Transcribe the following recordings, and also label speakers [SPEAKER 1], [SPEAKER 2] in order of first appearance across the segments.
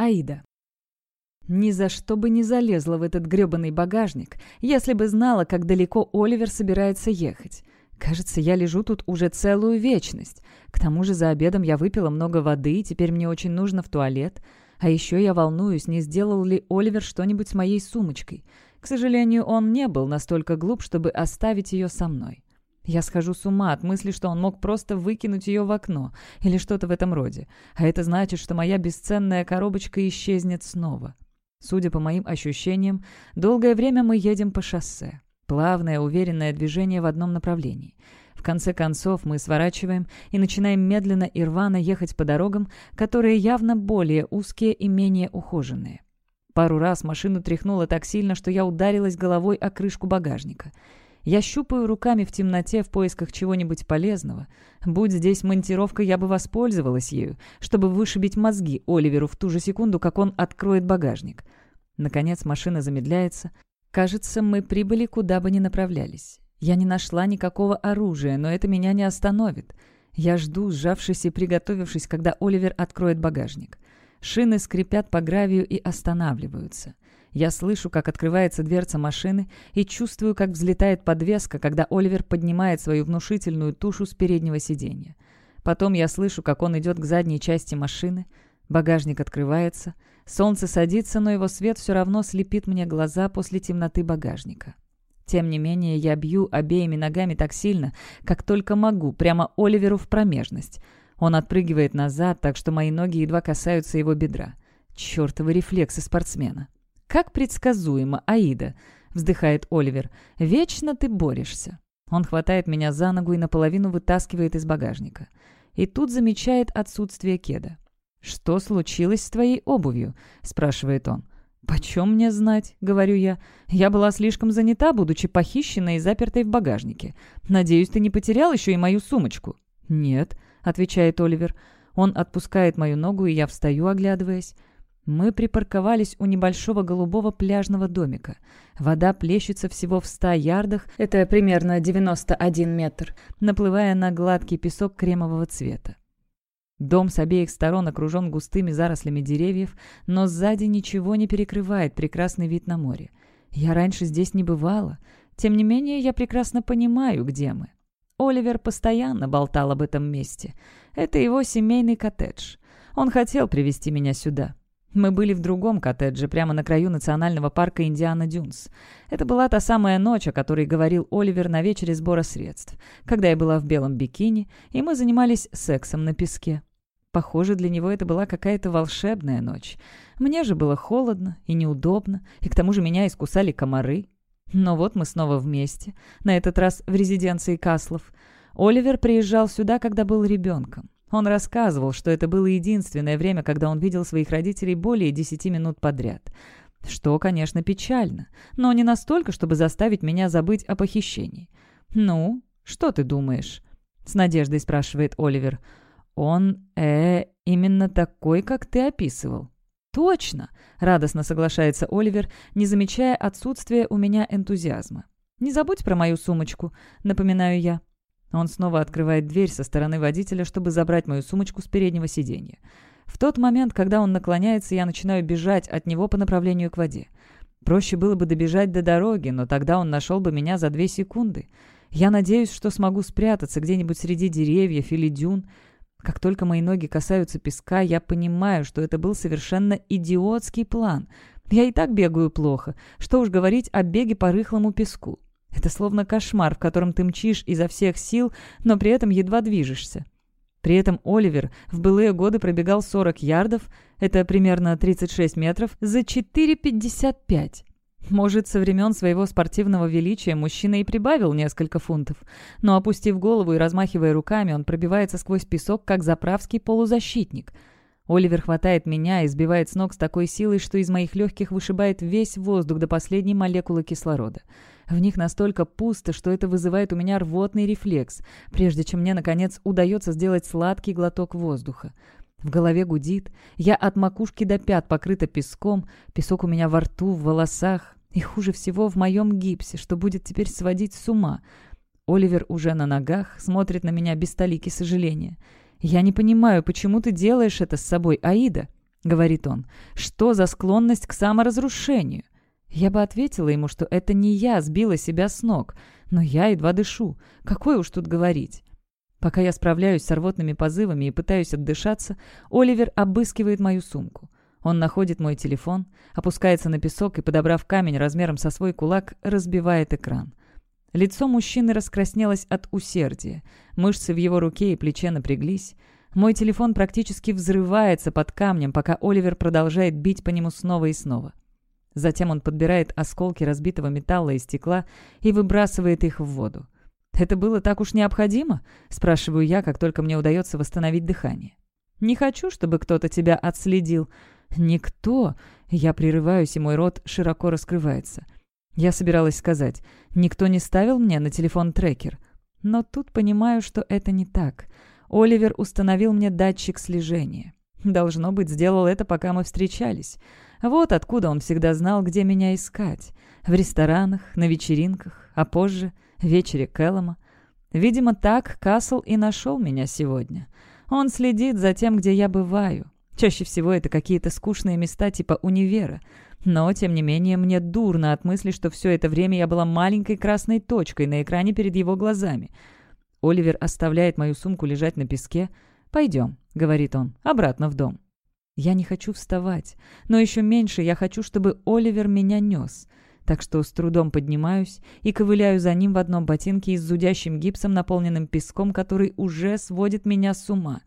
[SPEAKER 1] Аида. Ни за что бы не залезла в этот грёбаный багажник, если бы знала, как далеко Оливер собирается ехать. Кажется, я лежу тут уже целую вечность. К тому же за обедом я выпила много воды, и теперь мне очень нужно в туалет. А еще я волнуюсь, не сделал ли Оливер что-нибудь с моей сумочкой. К сожалению, он не был настолько глуп, чтобы оставить ее со мной. Я схожу с ума от мысли, что он мог просто выкинуть ее в окно или что-то в этом роде. А это значит, что моя бесценная коробочка исчезнет снова. Судя по моим ощущениям, долгое время мы едем по шоссе. Плавное, уверенное движение в одном направлении. В конце концов мы сворачиваем и начинаем медленно и рвано ехать по дорогам, которые явно более узкие и менее ухоженные. Пару раз машину тряхнуло так сильно, что я ударилась головой о крышку багажника — я щупаю руками в темноте в поисках чего-нибудь полезного. Будь здесь монтировка, я бы воспользовалась ею, чтобы вышибить мозги Оливеру в ту же секунду, как он откроет багажник. Наконец машина замедляется. Кажется, мы прибыли, куда бы ни направлялись. Я не нашла никакого оружия, но это меня не остановит. Я жду, сжавшись и приготовившись, когда Оливер откроет багажник. Шины скрипят по гравию и останавливаются. Я слышу, как открывается дверца машины и чувствую, как взлетает подвеска, когда Оливер поднимает свою внушительную тушу с переднего сиденья. Потом я слышу, как он идет к задней части машины. Багажник открывается. Солнце садится, но его свет все равно слепит мне глаза после темноты багажника. Тем не менее, я бью обеими ногами так сильно, как только могу, прямо Оливеру в промежность. Он отпрыгивает назад, так что мои ноги едва касаются его бедра. Чёртовы рефлексы спортсмена. «Как предсказуемо, Аида!» — вздыхает Оливер. «Вечно ты борешься». Он хватает меня за ногу и наполовину вытаскивает из багажника. И тут замечает отсутствие кеда. «Что случилось с твоей обувью?» — спрашивает он. «Почем мне знать?» — говорю я. «Я была слишком занята, будучи похищенной и запертой в багажнике. Надеюсь, ты не потерял еще и мою сумочку?» «Нет», — отвечает Оливер. Он отпускает мою ногу, и я встаю, оглядываясь. Мы припарковались у небольшого голубого пляжного домика. Вода плещется всего в ста ярдах, это примерно 91 метр, наплывая на гладкий песок кремового цвета. Дом с обеих сторон окружен густыми зарослями деревьев, но сзади ничего не перекрывает прекрасный вид на море. Я раньше здесь не бывала. Тем не менее, я прекрасно понимаю, где мы. Оливер постоянно болтал об этом месте. Это его семейный коттедж. Он хотел привести меня сюда. Мы были в другом коттедже, прямо на краю национального парка Индиана Дюнс. Это была та самая ночь, о которой говорил Оливер на вечере сбора средств, когда я была в белом бикини, и мы занимались сексом на песке. Похоже, для него это была какая-то волшебная ночь. Мне же было холодно и неудобно, и к тому же меня искусали комары. Но вот мы снова вместе, на этот раз в резиденции Каслов. Оливер приезжал сюда, когда был ребенком. Он рассказывал, что это было единственное время, когда он видел своих родителей более десяти минут подряд. Что, конечно, печально, но не настолько, чтобы заставить меня забыть о похищении. «Ну, что ты думаешь?» — с надеждой спрашивает Оливер. «Он, э, именно такой, как ты описывал». «Точно!» — радостно соглашается Оливер, не замечая отсутствия у меня энтузиазма. «Не забудь про мою сумочку», — напоминаю я. Он снова открывает дверь со стороны водителя, чтобы забрать мою сумочку с переднего сиденья. В тот момент, когда он наклоняется, я начинаю бежать от него по направлению к воде. Проще было бы добежать до дороги, но тогда он нашел бы меня за две секунды. Я надеюсь, что смогу спрятаться где-нибудь среди деревьев или дюн. Как только мои ноги касаются песка, я понимаю, что это был совершенно идиотский план. Я и так бегаю плохо. Что уж говорить о беге по рыхлому песку. Это словно кошмар, в котором ты мчишь изо всех сил, но при этом едва движешься. При этом Оливер в былые годы пробегал 40 ярдов, это примерно 36 метров, за 4,55. Может, со времен своего спортивного величия мужчина и прибавил несколько фунтов, но, опустив голову и размахивая руками, он пробивается сквозь песок, как заправский полузащитник – Оливер хватает меня и сбивает с ног с такой силой, что из моих легких вышибает весь воздух до последней молекулы кислорода. В них настолько пусто, что это вызывает у меня рвотный рефлекс, прежде чем мне, наконец, удается сделать сладкий глоток воздуха. В голове гудит, я от макушки до пят покрыта песком, песок у меня во рту, в волосах, и хуже всего в моем гипсе, что будет теперь сводить с ума. Оливер уже на ногах, смотрит на меня без столики сожаления. «Я не понимаю, почему ты делаешь это с собой, Аида?» — говорит он. «Что за склонность к саморазрушению?» Я бы ответила ему, что это не я сбила себя с ног, но я едва дышу. Какое уж тут говорить. Пока я справляюсь с рвотными позывами и пытаюсь отдышаться, Оливер обыскивает мою сумку. Он находит мой телефон, опускается на песок и, подобрав камень размером со свой кулак, разбивает экран. Лицо мужчины раскраснелось от усердия. Мышцы в его руке и плече напряглись. Мой телефон практически взрывается под камнем, пока Оливер продолжает бить по нему снова и снова. Затем он подбирает осколки разбитого металла и стекла и выбрасывает их в воду. «Это было так уж необходимо?» – спрашиваю я, как только мне удается восстановить дыхание. «Не хочу, чтобы кто-то тебя отследил». «Никто!» – я прерываюсь, и мой рот широко раскрывается. Я собиралась сказать, «Никто не ставил мне на телефон трекер». Но тут понимаю, что это не так. Оливер установил мне датчик слежения. Должно быть, сделал это, пока мы встречались. Вот откуда он всегда знал, где меня искать. В ресторанах, на вечеринках, а позже вечере Кэллома. Видимо, так Касл и нашел меня сегодня. Он следит за тем, где я бываю. Чаще всего это какие-то скучные места типа универа. Но, тем не менее, мне дурно от мысли, что все это время я была маленькой красной точкой на экране перед его глазами. Оливер оставляет мою сумку лежать на песке. «Пойдем», — говорит он, — «обратно в дом». Я не хочу вставать, но еще меньше я хочу, чтобы Оливер меня нес. Так что с трудом поднимаюсь и ковыляю за ним в одном ботинке и с зудящим гипсом, наполненным песком, который уже сводит меня с ума.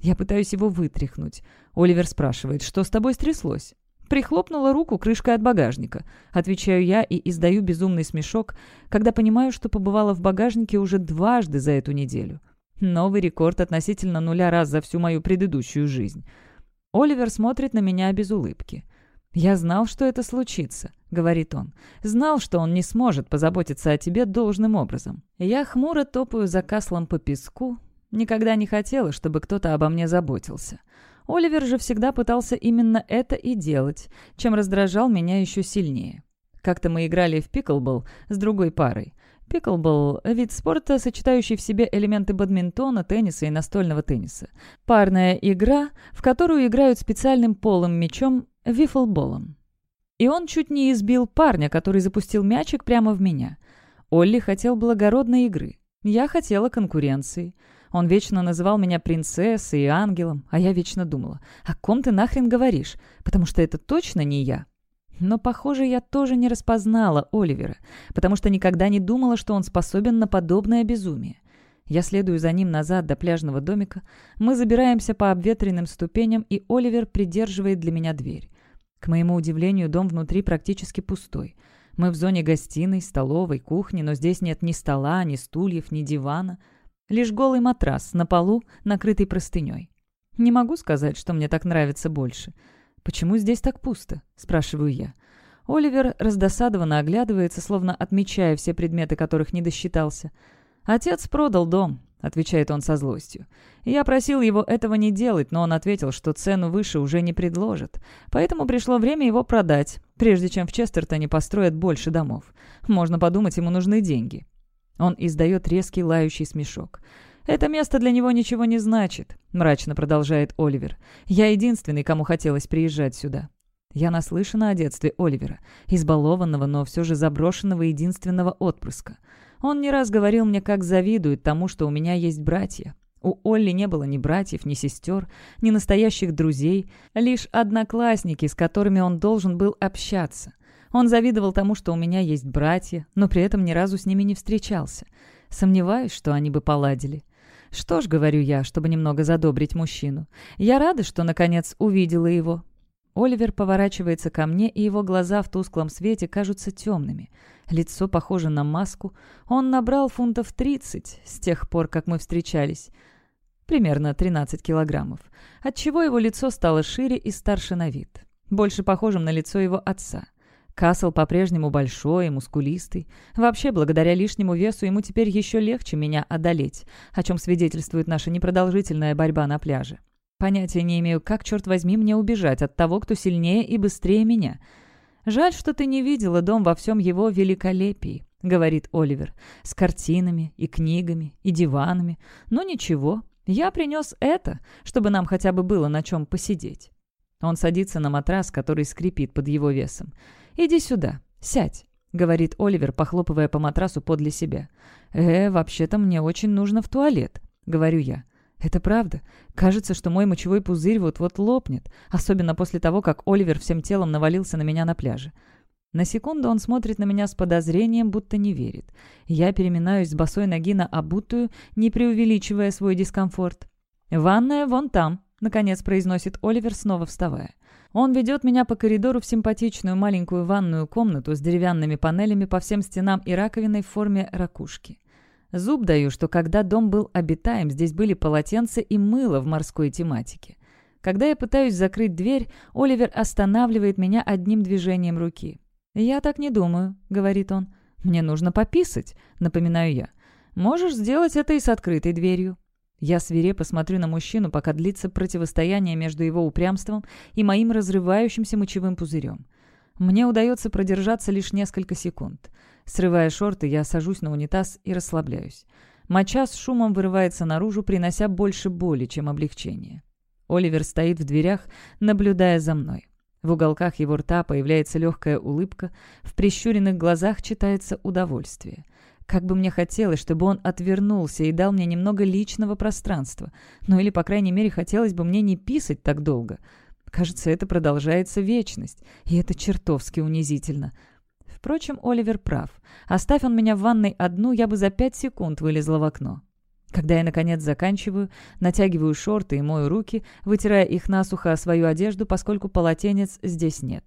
[SPEAKER 1] Я пытаюсь его вытряхнуть. Оливер спрашивает, что с тобой стряслось? Прихлопнула руку крышкой от багажника. Отвечаю я и издаю безумный смешок, когда понимаю, что побывала в багажнике уже дважды за эту неделю. Новый рекорд относительно нуля раз за всю мою предыдущую жизнь. Оливер смотрит на меня без улыбки. «Я знал, что это случится», — говорит он. «Знал, что он не сможет позаботиться о тебе должным образом. Я хмуро топаю за каслом по песку. Никогда не хотела, чтобы кто-то обо мне заботился. Оливер же всегда пытался именно это и делать, чем раздражал меня еще сильнее. Как-то мы играли в пиклбол с другой парой. Пиклбол – вид спорта, сочетающий в себе элементы бадминтона, тенниса и настольного тенниса. Парная игра, в которую играют специальным полым мячом – вифлболом. И он чуть не избил парня, который запустил мячик прямо в меня. Олли хотел благородной игры. Я хотела конкуренции. Он вечно называл меня принцессой и ангелом, а я вечно думала, о ком ты нахрен говоришь, потому что это точно не я. Но, похоже, я тоже не распознала Оливера, потому что никогда не думала, что он способен на подобное безумие. Я следую за ним назад до пляжного домика. Мы забираемся по обветренным ступеням, и Оливер придерживает для меня дверь. К моему удивлению, дом внутри практически пустой. Мы в зоне гостиной, столовой, кухни, но здесь нет ни стола, ни стульев, ни дивана. Лишь голый матрас на полу, накрытый простыней. Не могу сказать, что мне так нравится больше — «Почему здесь так пусто?» – спрашиваю я. Оливер раздосадованно оглядывается, словно отмечая все предметы, которых не досчитался. «Отец продал дом», — отвечает он со злостью. «Я просил его этого не делать, но он ответил, что цену выше уже не предложит. Поэтому пришло время его продать, прежде чем в Честертоне построят больше домов. Можно подумать, ему нужны деньги». Он издает резкий лающий смешок. «Это место для него ничего не значит», — мрачно продолжает Оливер. «Я единственный, кому хотелось приезжать сюда». Я наслышана о детстве Оливера, избалованного, но все же заброшенного единственного отпрыска. Он не раз говорил мне, как завидует тому, что у меня есть братья. У Олли не было ни братьев, ни сестер, ни настоящих друзей, лишь одноклассники, с которыми он должен был общаться. Он завидовал тому, что у меня есть братья, но при этом ни разу с ними не встречался. Сомневаюсь, что они бы поладили. «Что ж», — говорю я, чтобы немного задобрить мужчину, «я рада, что, наконец, увидела его». Оливер поворачивается ко мне, и его глаза в тусклом свете кажутся темными. Лицо похоже на маску. Он набрал фунтов 30 с тех пор, как мы встречались. Примерно 13 килограммов. Отчего его лицо стало шире и старше на вид. Больше похожим на лицо его отца. Касл по-прежнему большой и мускулистый. Вообще, благодаря лишнему весу ему теперь еще легче меня одолеть, о чем свидетельствует наша непродолжительная борьба на пляже. Понятия не имею, как, черт возьми, мне убежать от того, кто сильнее и быстрее меня. «Жаль, что ты не видела дом во всем его великолепии», — говорит Оливер, «с картинами и книгами и диванами. Но ничего, я принес это, чтобы нам хотя бы было на чем посидеть». Он садится на матрас, который скрипит под его весом. «Иди сюда, сядь», — говорит Оливер, похлопывая по матрасу подле себя. «Э, вообще-то мне очень нужно в туалет», — говорю я. Это правда. Кажется, что мой мочевой пузырь вот-вот лопнет, особенно после того, как Оливер всем телом навалился на меня на пляже. На секунду он смотрит на меня с подозрением, будто не верит. Я переминаюсь с босой ноги на обутую, не преувеличивая свой дискомфорт. «Ванная вон там», — наконец произносит Оливер, снова вставая. Он ведет меня по коридору в симпатичную маленькую ванную комнату с деревянными панелями по всем стенам и раковиной в форме ракушки. Зуб даю, что когда дом был обитаем, здесь были полотенца и мыло в морской тематике. Когда я пытаюсь закрыть дверь, Оливер останавливает меня одним движением руки. «Я так не думаю», — говорит он. «Мне нужно пописать», — напоминаю я. «Можешь сделать это и с открытой дверью». Я свирепо смотрю на мужчину, пока длится противостояние между его упрямством и моим разрывающимся мочевым пузырем. Мне удается продержаться лишь несколько секунд. Срывая шорты, я сажусь на унитаз и расслабляюсь. Моча с шумом вырывается наружу, принося больше боли, чем облегчение. Оливер стоит в дверях, наблюдая за мной. В уголках его рта появляется легкая улыбка, в прищуренных глазах читается удовольствие. Как бы мне хотелось, чтобы он отвернулся и дал мне немного личного пространства. Ну или, по крайней мере, хотелось бы мне не писать так долго. Кажется, это продолжается вечность, и это чертовски унизительно. Впрочем, Оливер прав. Оставь он меня в ванной одну, я бы за пять секунд вылезла в окно. Когда я, наконец, заканчиваю, натягиваю шорты и мою руки, вытирая их насухо о свою одежду, поскольку полотенец здесь нет.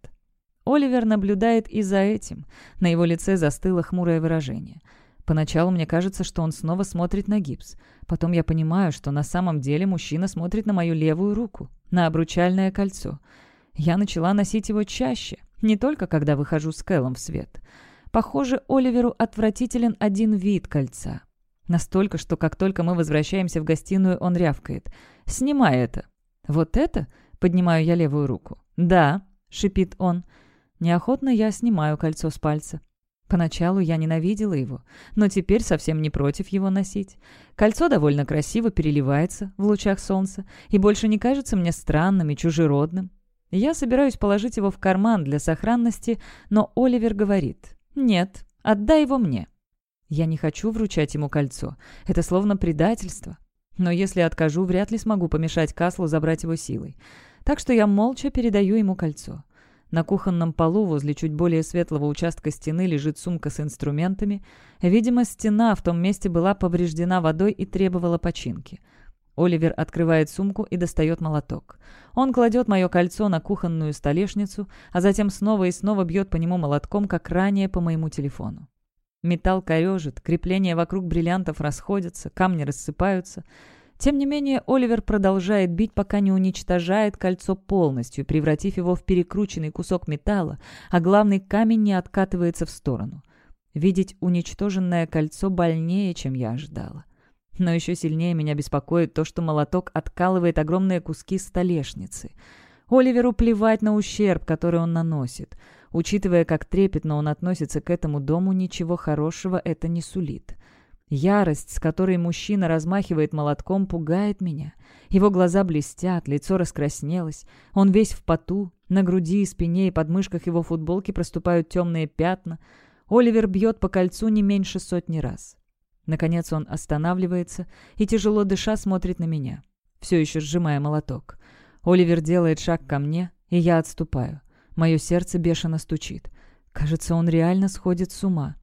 [SPEAKER 1] Оливер наблюдает и за этим. На его лице застыло хмурое выражение. Поначалу мне кажется, что он снова смотрит на гипс. Потом я понимаю, что на самом деле мужчина смотрит на мою левую руку, на обручальное кольцо. Я начала носить его чаще, не только когда выхожу с Кэллом в свет. Похоже, Оливеру отвратителен один вид кольца. Настолько, что как только мы возвращаемся в гостиную, он рявкает. «Снимай это». «Вот это?» — поднимаю я левую руку. «Да», — шипит он. Неохотно я снимаю кольцо с пальца. Поначалу я ненавидела его, но теперь совсем не против его носить. Кольцо довольно красиво переливается в лучах солнца и больше не кажется мне странным и чужеродным. Я собираюсь положить его в карман для сохранности, но Оливер говорит «Нет, отдай его мне». Я не хочу вручать ему кольцо. Это словно предательство. Но если откажу, вряд ли смогу помешать Каслу забрать его силой. Так что я молча передаю ему кольцо. На кухонном полу возле чуть более светлого участка стены лежит сумка с инструментами. Видимо, стена в том месте была повреждена водой и требовала починки. Оливер открывает сумку и достает молоток. Он кладет мое кольцо на кухонную столешницу, а затем снова и снова бьет по нему молотком, как ранее по моему телефону. Металл корежит, крепления вокруг бриллиантов расходятся, камни рассыпаются. Тем не менее, Оливер продолжает бить, пока не уничтожает кольцо полностью, превратив его в перекрученный кусок металла, а главный камень не откатывается в сторону. Видеть уничтоженное кольцо больнее, чем я ожидала. Но еще сильнее меня беспокоит то, что молоток откалывает огромные куски столешницы. Оливеру плевать на ущерб, который он наносит. Учитывая, как трепетно он относится к этому дому, ничего хорошего это не сулит. Ярость, с которой мужчина размахивает молотком, пугает меня. Его глаза блестят, лицо раскраснелось. Он весь в поту. На груди спине и подмышках его футболки проступают темные пятна. Оливер бьет по кольцу не меньше сотни раз. Наконец он останавливается и, тяжело дыша, смотрит на меня, все еще сжимая молоток. Оливер делает шаг ко мне, и я отступаю. Мое сердце бешено стучит. Кажется, он реально сходит с ума.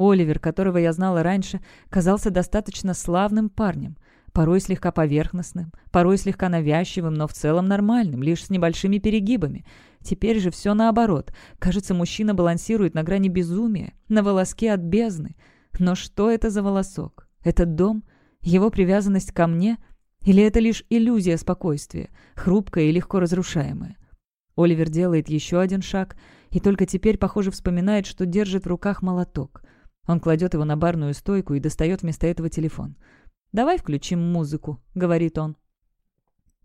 [SPEAKER 1] Оливер, которого я знала раньше, казался достаточно славным парнем, порой слегка поверхностным, порой слегка навязчивым, но в целом нормальным, лишь с небольшими перегибами. Теперь же все наоборот. Кажется, мужчина балансирует на грани безумия, на волоске от бездны. Но что это за волосок? Этот дом? Его привязанность ко мне? Или это лишь иллюзия спокойствия, хрупкая и легко разрушаемая? Оливер делает еще один шаг и только теперь, похоже, вспоминает, что держит в руках молоток. Он кладет его на барную стойку и достает вместо этого телефон. «Давай включим музыку», — говорит он.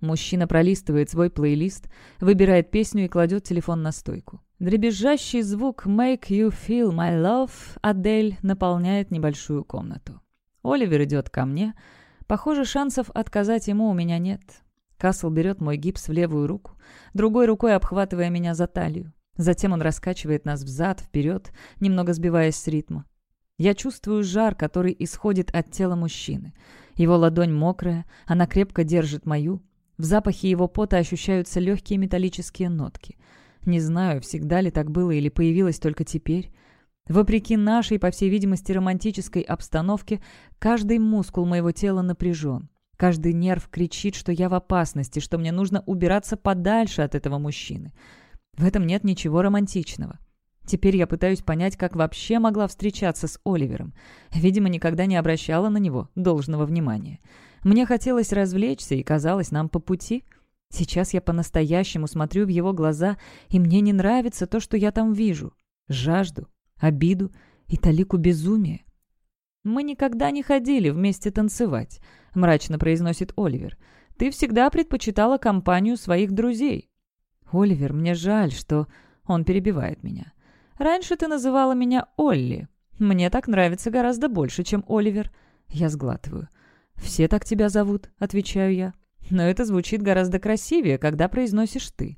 [SPEAKER 1] Мужчина пролистывает свой плейлист, выбирает песню и кладет телефон на стойку. Дребезжащий звук «Make you feel my love» Адель наполняет небольшую комнату. Оливер идет ко мне. Похоже, шансов отказать ему у меня нет. Касл берет мой гипс в левую руку, другой рукой обхватывая меня за талию. Затем он раскачивает нас взад, вперед, немного сбиваясь с ритма. Я чувствую жар, который исходит от тела мужчины. Его ладонь мокрая, она крепко держит мою. В запахе его пота ощущаются легкие металлические нотки. Не знаю, всегда ли так было или появилось только теперь. Вопреки нашей, по всей видимости, романтической обстановке, каждый мускул моего тела напряжен. Каждый нерв кричит, что я в опасности, что мне нужно убираться подальше от этого мужчины. В этом нет ничего романтичного. Теперь я пытаюсь понять, как вообще могла встречаться с Оливером. Видимо, никогда не обращала на него должного внимания. Мне хотелось развлечься, и казалось нам по пути. Сейчас я по-настоящему смотрю в его глаза, и мне не нравится то, что я там вижу. Жажду, обиду и талику безумия. «Мы никогда не ходили вместе танцевать», — мрачно произносит Оливер. «Ты всегда предпочитала компанию своих друзей». «Оливер, мне жаль, что...» Он перебивает меня. «Раньше ты называла меня Олли. Мне так нравится гораздо больше, чем Оливер». Я сглатываю. «Все так тебя зовут», — отвечаю я. «Но это звучит гораздо красивее, когда произносишь ты».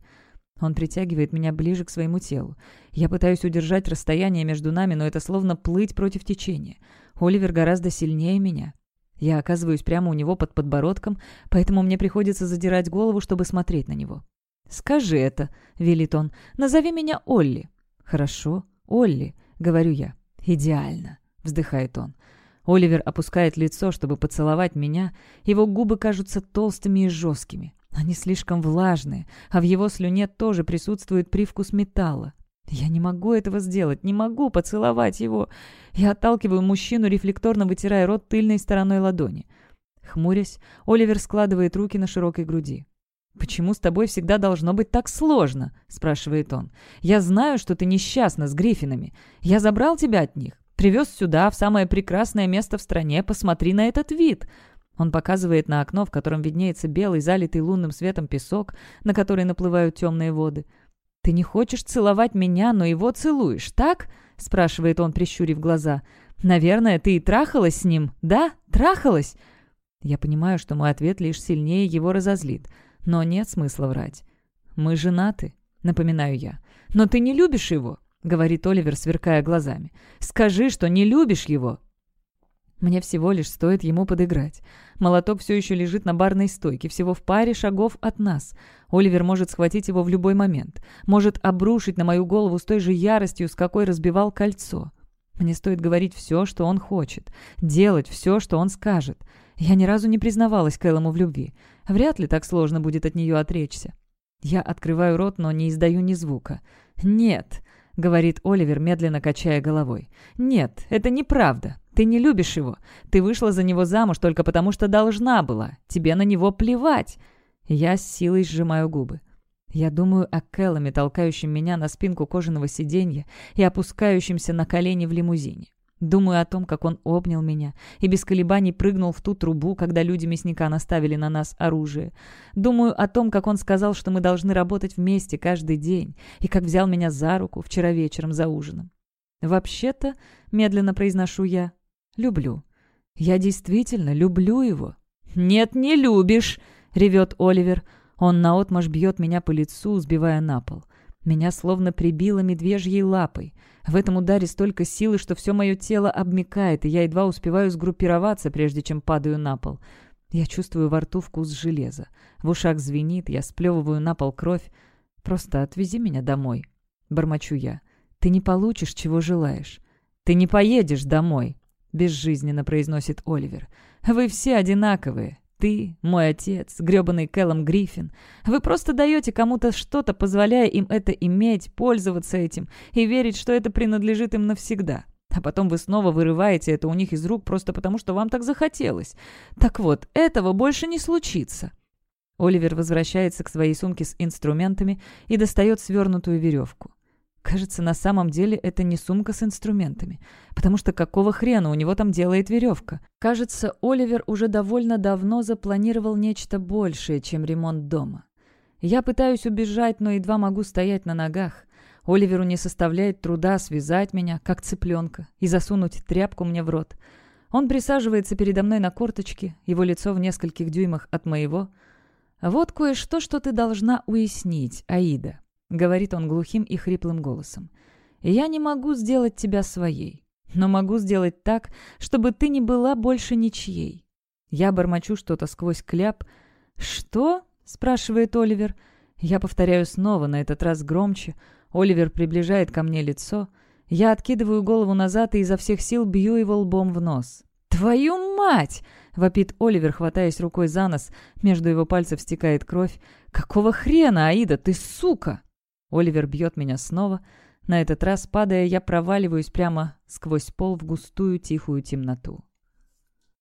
[SPEAKER 1] Он притягивает меня ближе к своему телу. Я пытаюсь удержать расстояние между нами, но это словно плыть против течения. Оливер гораздо сильнее меня. Я оказываюсь прямо у него под подбородком, поэтому мне приходится задирать голову, чтобы смотреть на него. «Скажи это», — велит он. «Назови меня Олли». «Хорошо, Олли», — говорю я. «Идеально», — вздыхает он. Оливер опускает лицо, чтобы поцеловать меня. Его губы кажутся толстыми и жесткими. Они слишком влажные, а в его слюне тоже присутствует привкус металла. Я не могу этого сделать, не могу поцеловать его. Я отталкиваю мужчину, рефлекторно вытирая рот тыльной стороной ладони. Хмурясь, Оливер складывает руки на широкой груди. «Почему с тобой всегда должно быть так сложно?» – спрашивает он. «Я знаю, что ты несчастна с Гриффинами. Я забрал тебя от них. Привез сюда, в самое прекрасное место в стране. Посмотри на этот вид!» Он показывает на окно, в котором виднеется белый, залитый лунным светом песок, на который наплывают темные воды. «Ты не хочешь целовать меня, но его целуешь, так?» — спрашивает он, прищурив глаза. «Наверное, ты и трахалась с ним, да? Трахалась?» Я понимаю, что мой ответ лишь сильнее его разозлит. Но нет смысла врать. «Мы женаты», — напоминаю я. «Но ты не любишь его», — говорит Оливер, сверкая глазами. «Скажи, что не любишь его». Мне всего лишь стоит ему подыграть. Молоток все еще лежит на барной стойке, всего в паре шагов от нас. Оливер может схватить его в любой момент. Может обрушить на мою голову с той же яростью, с какой разбивал кольцо. Мне стоит говорить все, что он хочет. Делать все, что он скажет. Я ни разу не признавалась Кэллому в любви. Вряд ли так сложно будет от нее отречься. Я открываю рот, но не издаю ни звука. «Нет», — говорит Оливер, медленно качая головой. «Нет, это неправда. Ты не любишь его. Ты вышла за него замуж только потому, что должна была. Тебе на него плевать». Я с силой сжимаю губы. Я думаю о Кэлламе, толкающем меня на спинку кожаного сиденья и опускающемся на колени в лимузине. Думаю о том, как он обнял меня и без колебаний прыгнул в ту трубу, когда люди мясника наставили на нас оружие. Думаю о том, как он сказал, что мы должны работать вместе каждый день, и как взял меня за руку вчера вечером за ужином. «Вообще-то», — медленно произношу я, Люблю. Я действительно люблю его. «Нет, не любишь!» — ревет Оливер. Он наотмашь бьет меня по лицу, сбивая на пол. Меня словно прибило медвежьей лапой. В этом ударе столько силы, что все мое тело обмикает, и я едва успеваю сгруппироваться, прежде чем падаю на пол. Я чувствую во рту вкус железа. В ушах звенит, я сплевываю на пол кровь. «Просто отвези меня домой», — бормочу я. «Ты не получишь, чего желаешь. Ты не поедешь домой», — безжизненно произносит Оливер. «Вы все одинаковые. Ты, мой отец, грёбаный Кэллом Гриффин. Вы просто даете кому-то что-то, позволяя им это иметь, пользоваться этим и верить, что это принадлежит им навсегда. А потом вы снова вырываете это у них из рук просто потому, что вам так захотелось. Так вот, этого больше не случится». Оливер возвращается к своей сумке с инструментами и достает свернутую веревку. Кажется, на самом деле это не сумка с инструментами, потому что какого хрена у него там делает веревка? Кажется, Оливер уже довольно давно запланировал нечто большее, чем ремонт дома. Я пытаюсь убежать, но едва могу стоять на ногах. Оливеру не составляет труда связать меня, как цыпленка, и засунуть тряпку мне в рот. Он присаживается передо мной на корточки, его лицо в нескольких дюймах от моего. «Вот кое-что, что ты должна уяснить, Аида», — говорит он глухим и хриплым голосом. «Я не могу сделать тебя своей, но могу сделать так, чтобы ты не была больше ничьей». Я бормочу что-то сквозь кляп. «Что?» — спрашивает Оливер. Я повторяю снова, на этот раз громче. Оливер приближает ко мне лицо. Я откидываю голову назад и изо всех сил бью его лбом в нос. «Твою мать!» — вопит Оливер, хватаясь рукой за нос. Между его пальцев стекает кровь. «Какого хрена, Аида, ты сука!» Оливер бьет меня снова. На этот раз, падая, я проваливаюсь прямо сквозь пол в густую тихую темноту.